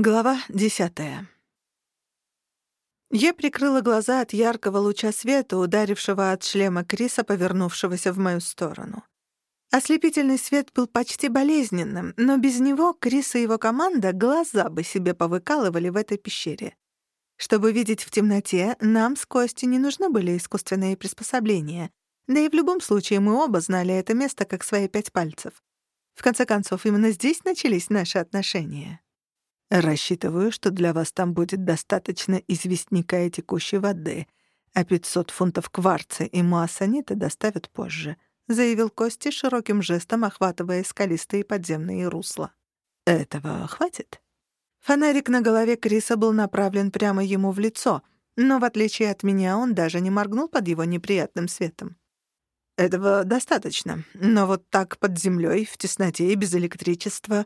Глава десятая. Я прикрыла глаза от яркого луча света, ударившего от шлема Криса, повернувшегося в мою сторону. Ослепительный свет был почти болезненным, но без него Крис и его команда глаза бы себе повыкалывали в этой пещере. Чтобы видеть в темноте, нам с Костей не нужны были искусственные приспособления, да и в любом случае мы оба знали это место как свои пять пальцев. В конце концов, именно здесь начались наши отношения. Рассчитываю, что для вас там будет достаточно известняка и текущей воды, а 500 фунтов кварца и муассанита доставят позже», — заявил Кости широким жестом, охватывая скалистые подземные русла. «Этого хватит?» Фонарик на голове Криса был направлен прямо ему в лицо, но, в отличие от меня, он даже не моргнул под его неприятным светом. «Этого достаточно, но вот так под землей, в тесноте и без электричества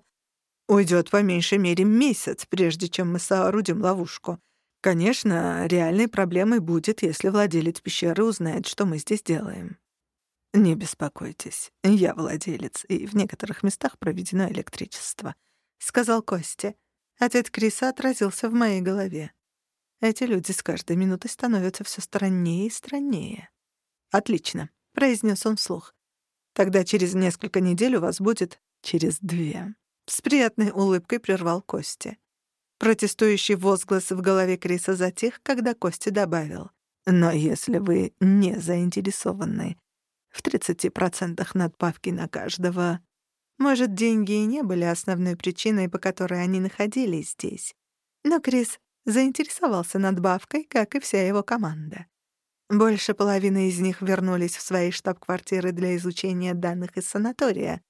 Уйдет по меньшей мере месяц, прежде чем мы соорудим ловушку. Конечно, реальной проблемой будет, если владелец пещеры узнает, что мы здесь делаем. Не беспокойтесь, я владелец, и в некоторых местах проведено электричество, сказал Костя. Ответ Криса отразился в моей голове. Эти люди с каждой минутой становятся все страннее и страннее. Отлично, произнес он вслух. Тогда через несколько недель у вас будет через две. С приятной улыбкой прервал Кости. Протестующий возглас в голове Криса затих, когда Кости добавил. «Но если вы не заинтересованы в 30% надбавки на каждого...» Может, деньги и не были основной причиной, по которой они находились здесь. Но Крис заинтересовался надбавкой, как и вся его команда. Больше половины из них вернулись в свои штаб-квартиры для изучения данных из санатория,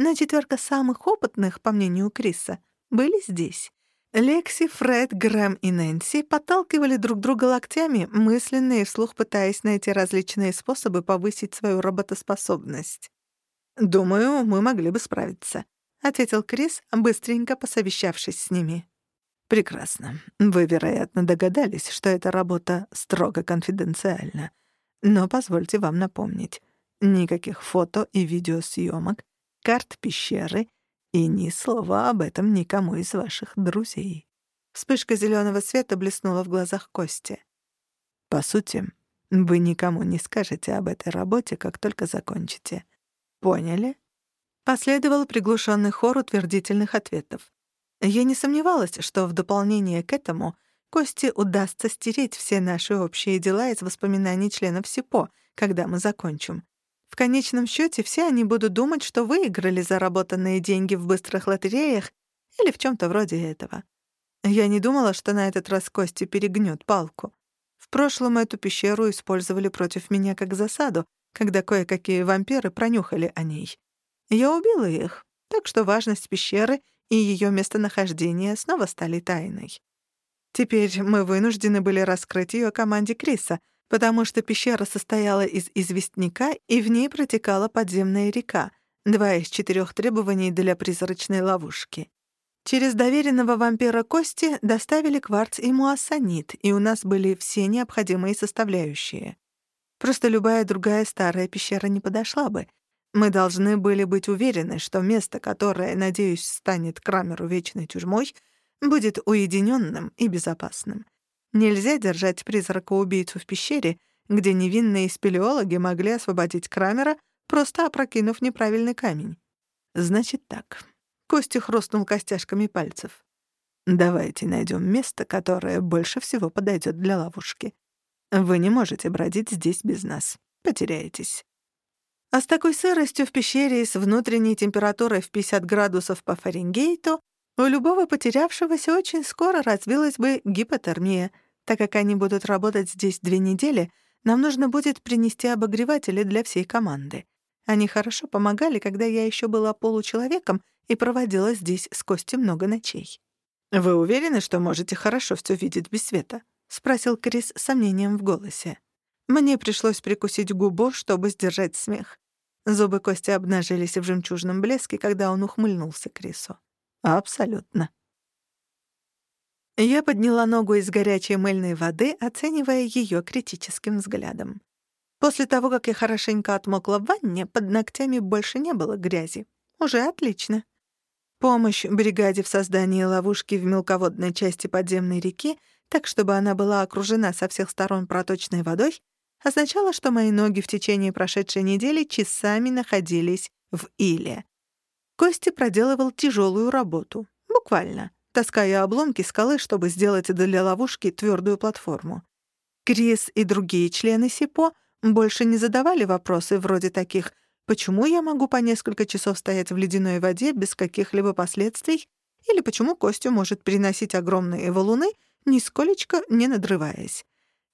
но четверка самых опытных, по мнению Криса, были здесь. Лекси, Фред, Грэм и Нэнси подталкивали друг друга локтями, мысленно и вслух пытаясь найти различные способы повысить свою работоспособность. «Думаю, мы могли бы справиться», — ответил Крис, быстренько посовещавшись с ними. «Прекрасно. Вы, вероятно, догадались, что эта работа строго конфиденциальна. Но позвольте вам напомнить. Никаких фото и видеосъемок, карт пещеры и ни слова об этом никому из ваших друзей». Вспышка зеленого света блеснула в глазах Кости. «По сути, вы никому не скажете об этой работе, как только закончите. Поняли?» Последовал приглушенный хор утвердительных ответов. Я не сомневалась, что в дополнение к этому Кости удастся стереть все наши общие дела из воспоминаний членов СИПО, когда мы закончим. В конечном счете все они будут думать, что выиграли заработанные деньги в быстрых лотереях или в чем-то вроде этого. Я не думала, что на этот раз Кости перегнет палку. В прошлом эту пещеру использовали против меня как засаду, когда кое-какие вампиры пронюхали о ней. Я убила их, так что важность пещеры и ее местонахождение снова стали тайной. Теперь мы вынуждены были раскрыть ее команде Криса, потому что пещера состояла из известняка, и в ней протекала подземная река, два из четырех требований для призрачной ловушки. Через доверенного вампира Кости доставили кварц и муассанит, и у нас были все необходимые составляющие. Просто любая другая старая пещера не подошла бы. Мы должны были быть уверены, что место, которое, надеюсь, станет Крамеру вечной тюрьмой, будет уединенным и безопасным. Нельзя держать призрака-убийцу в пещере, где невинные спелеологи могли освободить Крамера, просто опрокинув неправильный камень. Значит так. Костя хрустнул костяшками пальцев. Давайте найдем место, которое больше всего подойдет для ловушки. Вы не можете бродить здесь без нас. Потеряетесь. А с такой сыростью в пещере и с внутренней температурой в 50 градусов по Фаренгейту у любого потерявшегося очень скоро развилась бы гипотермия. Так как они будут работать здесь две недели, нам нужно будет принести обогреватели для всей команды. Они хорошо помогали, когда я еще была получеловеком и проводила здесь с Костей много ночей. «Вы уверены, что можете хорошо все видеть без света?» — спросил Крис с сомнением в голосе. Мне пришлось прикусить губу, чтобы сдержать смех. Зубы Кости обнажились в жемчужном блеске, когда он ухмыльнулся Крису. Абсолютно. Я подняла ногу из горячей мыльной воды, оценивая ее критическим взглядом. После того, как я хорошенько отмокла в ванне, под ногтями больше не было грязи. Уже отлично. Помощь бригаде в создании ловушки в мелководной части подземной реки, так чтобы она была окружена со всех сторон проточной водой, означало, что мои ноги в течение прошедшей недели часами находились в иле. Кости проделывал тяжелую работу. Буквально. Таская обломки скалы, чтобы сделать для ловушки твердую платформу. Крис и другие члены СИПО больше не задавали вопросы вроде таких «Почему я могу по несколько часов стоять в ледяной воде без каких-либо последствий?» или «Почему Костю может переносить огромные валуны, нисколечко не надрываясь?»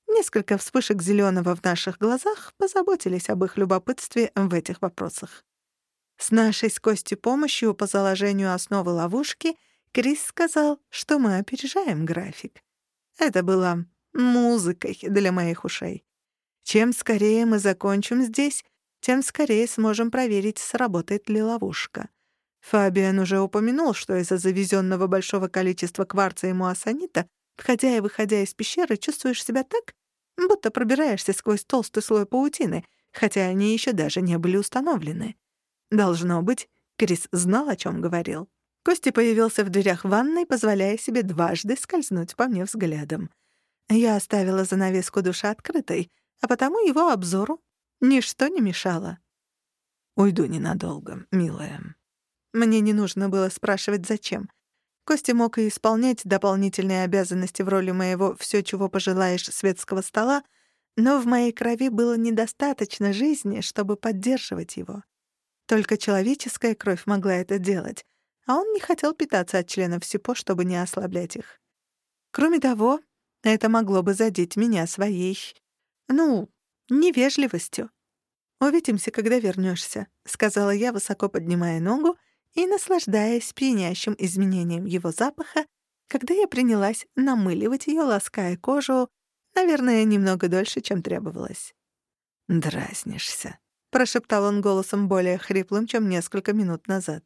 Несколько вспышек зеленого в наших глазах позаботились об их любопытстве в этих вопросах. С нашей с Костей помощью по заложению основы ловушки Крис сказал, что мы опережаем график. Это было музыкой для моих ушей. Чем скорее мы закончим здесь, тем скорее сможем проверить, сработает ли ловушка. Фабиан уже упомянул, что из-за завезенного большого количества кварца и муассанита Входя и выходя из пещеры, чувствуешь себя так, будто пробираешься сквозь толстый слой паутины, хотя они еще даже не были установлены. Должно быть, Крис знал, о чем говорил. Кости появился в дверях ванной, позволяя себе дважды скользнуть по мне взглядом. Я оставила занавеску душа открытой, а потому его обзору ничто не мешало. «Уйду ненадолго, милая». Мне не нужно было спрашивать, зачем. Костя мог и исполнять дополнительные обязанности в роли моего «всё, чего пожелаешь» светского стола, но в моей крови было недостаточно жизни, чтобы поддерживать его. Только человеческая кровь могла это делать, а он не хотел питаться от членов СИПО, чтобы не ослаблять их. Кроме того, это могло бы задеть меня своей, ну, невежливостью. «Увидимся, когда вернёшься», — сказала я, высоко поднимая ногу и наслаждаясь пьянящим изменением его запаха, когда я принялась намыливать ее, лаская кожу, наверное, немного дольше, чем требовалось. «Дразнишься», — прошептал он голосом более хриплым, чем несколько минут назад.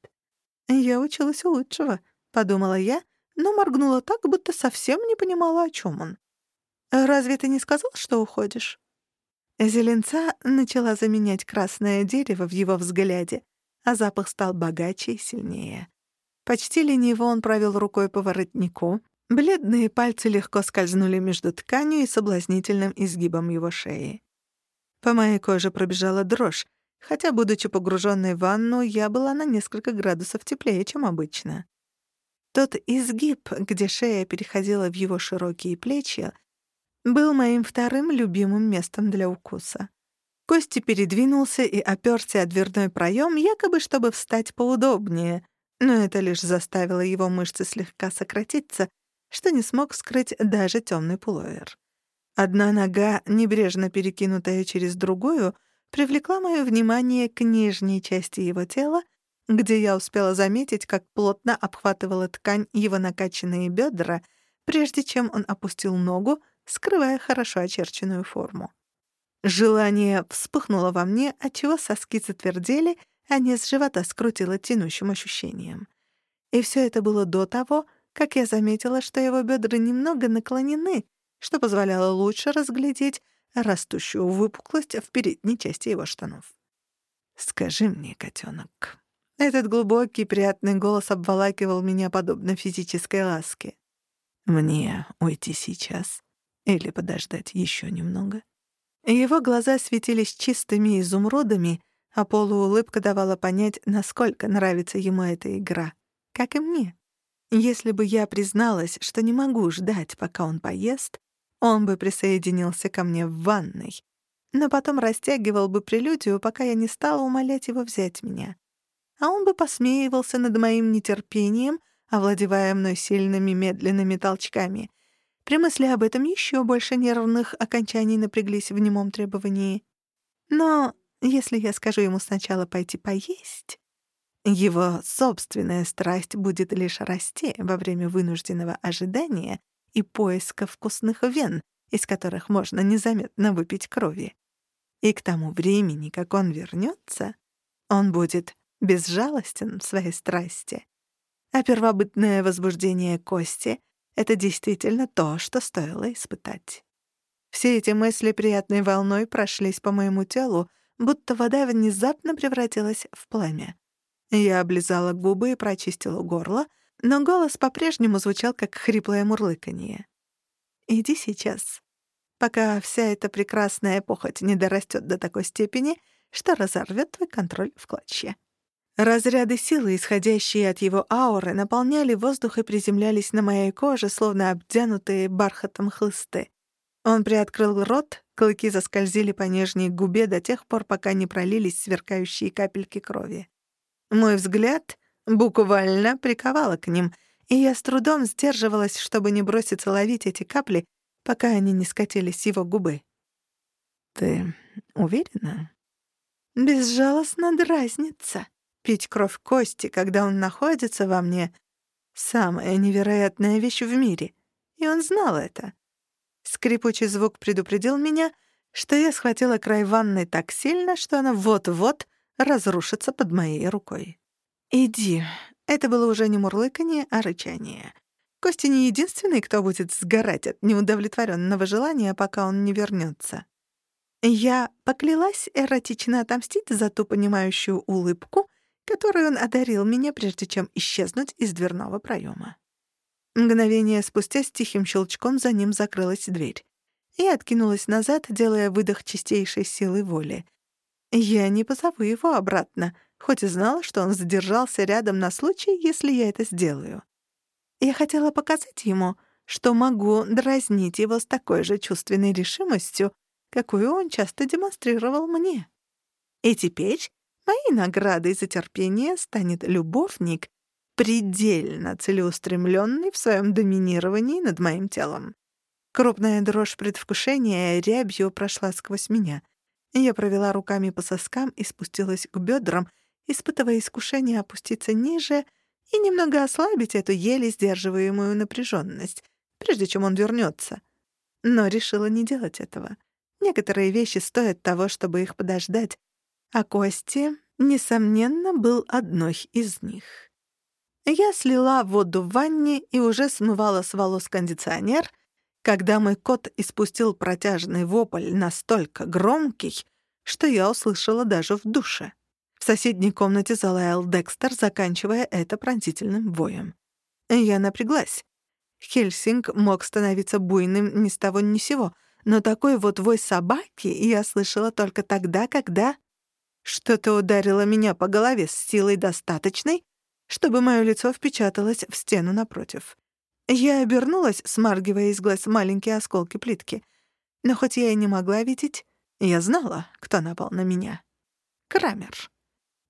«Я училась у лучшего», — подумала я, но моргнула так, будто совсем не понимала, о чем он. «Разве ты не сказал, что уходишь?» Зеленца начала заменять красное дерево в его взгляде, а запах стал богаче и сильнее. Почти лениво он провел рукой по воротнику, бледные пальцы легко скользнули между тканью и соблазнительным изгибом его шеи. По моей коже пробежала дрожь, хотя, будучи погруженной в ванну, я была на несколько градусов теплее, чем обычно. Тот изгиб, где шея переходила в его широкие плечи, был моим вторым любимым местом для укуса. Кости передвинулся и оперся о дверной проем, якобы чтобы встать поудобнее, но это лишь заставило его мышцы слегка сократиться, что не смог скрыть даже темный пуловер. Одна нога, небрежно перекинутая через другую, привлекла мое внимание к нижней части его тела, где я успела заметить, как плотно обхватывала ткань его накачанные бедра, прежде чем он опустил ногу, скрывая хорошо очерченную форму. Желание вспыхнуло во мне, отчего соски затвердели, а низ живота скрутило тянущим ощущением. И все это было до того, как я заметила, что его бедра немного наклонены, что позволяло лучше разглядеть растущую выпуклость в передней части его штанов. «Скажи мне, котенок. Этот глубокий, приятный голос обволакивал меня подобно физической ласке. «Мне уйти сейчас или подождать еще немного?» Его глаза светились чистыми изумрудами, а полуулыбка давала понять, насколько нравится ему эта игра. Как и мне. Если бы я призналась, что не могу ждать, пока он поест, он бы присоединился ко мне в ванной, но потом растягивал бы прелюдию, пока я не стала умолять его взять меня. А он бы посмеивался над моим нетерпением, овладевая мной сильными медленными толчками, при мысли об этом еще больше нервных окончаний напряглись в немом требовании. Но если я скажу ему сначала пойти поесть, его собственная страсть будет лишь расти во время вынужденного ожидания и поиска вкусных вен, из которых можно незаметно выпить крови. И к тому времени, как он вернется, он будет безжалостен в своей страсти. А первобытное возбуждение кости это действительно то, что стоило испытать. Все эти мысли приятной волной прошлись по моему телу, будто вода внезапно превратилась в пламя. Я облизала губы и прочистила горло, но голос по-прежнему звучал как хриплое мурлыканье. «Иди сейчас, пока вся эта прекрасная похоть не дорастет до такой степени, что разорвет твой контроль в клочья». Разряды силы, исходящие от его ауры, наполняли воздух и приземлялись на моей коже, словно обтянутые бархатом хлысты. Он приоткрыл рот, клыки заскользили по нижней губе до тех пор, пока не пролились сверкающие капельки крови. Мой взгляд буквально приковало к ним, и я с трудом сдерживалась, чтобы не броситься ловить эти капли, пока они не скатились его губы. «Ты уверена?» «Безжалостно дразнится. Пить кровь кости, когда он находится во мне — самая невероятная вещь в мире. И он знал это. Скрипучий звук предупредил меня, что я схватила край ванны так сильно, что она вот-вот разрушится под моей рукой. «Иди». Это было уже не мурлыканье, а рычание. Костя не единственный, кто будет сгорать от неудовлетворенного желания, пока он не вернется. Я поклялась эротично отомстить за ту понимающую улыбку, которой он одарил меня, прежде чем исчезнуть из дверного проема. Мгновение спустя с тихим щелчком за ним закрылась дверь. И откинулась назад, делая выдох чистейшей силы воли. Я не позову его обратно, хоть и знала, что он задержался рядом на случай, если я это сделаю. Я хотела показать ему, что могу дразнить его с такой же чувственной решимостью, какую он часто демонстрировал мне. И теперь Моей наградой за терпение станет любовник, предельно целеустремленный в своем доминировании над моим телом. Крупная дрожь предвкушения рябью прошла сквозь меня. Я провела руками по соскам и спустилась к бедрам, испытывая искушение опуститься ниже и немного ослабить эту еле сдерживаемую напряженность, прежде чем он вернется. Но решила не делать этого. Некоторые вещи стоят того, чтобы их подождать, а Кости, несомненно, был одной из них. Я слила воду в ванне и уже смывала с волос кондиционер, когда мой кот испустил протяжный вопль настолько громкий, что я услышала даже в душе. В соседней комнате залаял Декстер, заканчивая это пронзительным воем. Я напряглась. Хельсинг мог становиться буйным ни с того ни сего, но такой вот вой собаки я слышала только тогда, когда... Что-то ударило меня по голове с силой достаточной, чтобы мое лицо впечаталось в стену напротив. Я обернулась, смаргивая из глаз маленькие осколки плитки. Но хоть я и не могла видеть, я знала, кто напал на меня. Крамер.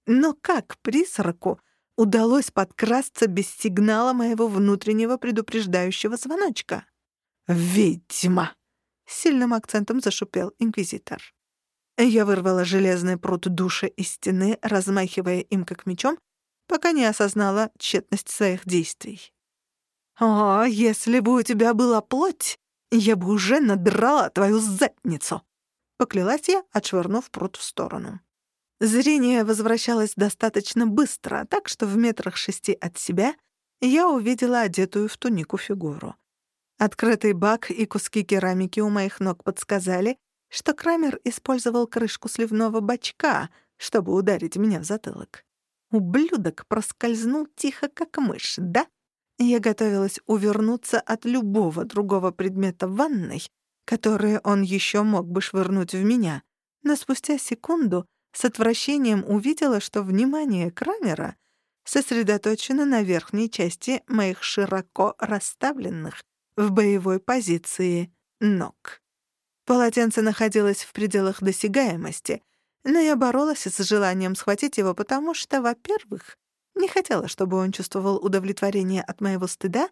Но как призраку удалось подкрасться без сигнала моего внутреннего предупреждающего звоночка? «Ведьма!» — сильным акцентом зашипел инквизитор. Я вырвала железный прут души из стены, размахивая им как мечом, пока не осознала тщетность своих действий. «О, если бы у тебя была плоть, я бы уже надрала твою задницу!» — поклялась я, отшвырнув прут в сторону. Зрение возвращалось достаточно быстро, так что в метрах шести от себя я увидела одетую в тунику фигуру. Открытый бак и куски керамики у моих ног подсказали, что Крамер использовал крышку сливного бачка, чтобы ударить меня в затылок. Ублюдок проскользнул тихо, как мышь, да? Я готовилась увернуться от любого другого предмета в ванной, которые он еще мог бы швырнуть в меня, но спустя секунду с отвращением увидела, что внимание Крамера сосредоточено на верхней части моих широко расставленных в боевой позиции ног. Полотенце находилось в пределах досягаемости, но я боролась с желанием схватить его, потому что, во-первых, не хотела, чтобы он чувствовал удовлетворение от моего стыда,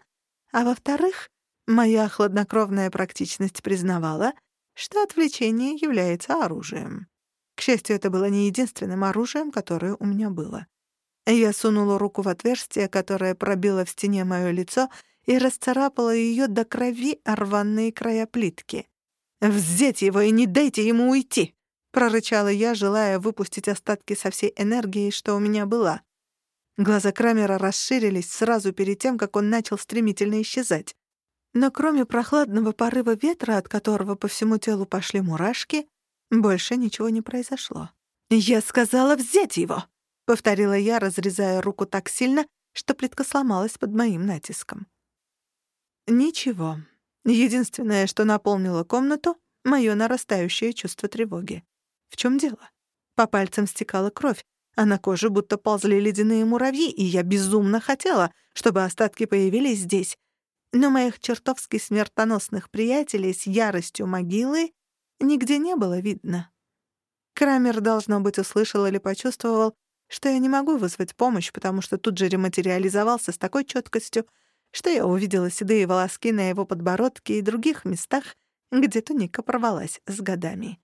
а во-вторых, моя хладнокровная практичность признавала, что отвлечение является оружием. К счастью, это было не единственным оружием, которое у меня было. Я сунула руку в отверстие, которое пробило в стене мое лицо, и расцарапала ее до крови рваные края плитки. «Взять его и не дайте ему уйти!» — прорычала я, желая выпустить остатки со всей энергии, что у меня была. Глаза Крамера расширились сразу перед тем, как он начал стремительно исчезать. Но кроме прохладного порыва ветра, от которого по всему телу пошли мурашки, больше ничего не произошло. «Я сказала взять его!» повторила я, разрезая руку так сильно, что плитка сломалась под моим натиском. Ничего. Единственное, что наполнило комнату — моё нарастающее чувство тревоги. В чем дело? По пальцам стекала кровь, а на коже будто ползли ледяные муравьи, и я безумно хотела, чтобы остатки появились здесь. Но моих чертовски смертоносных приятелей с яростью могилы нигде не было видно. Крамер, должно быть, услышал или почувствовал, что я не могу вызвать помощь, потому что тут же рематериализовался с такой чёткостью, что я увидела седые волоски на его подбородке и других местах, где туника порвалась с годами.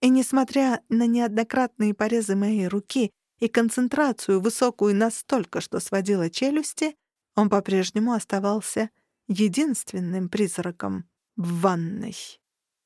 И несмотря на неоднократные порезы моей руки и концентрацию высокую настолько, что сводила челюсти, он по-прежнему оставался единственным призраком в ванной.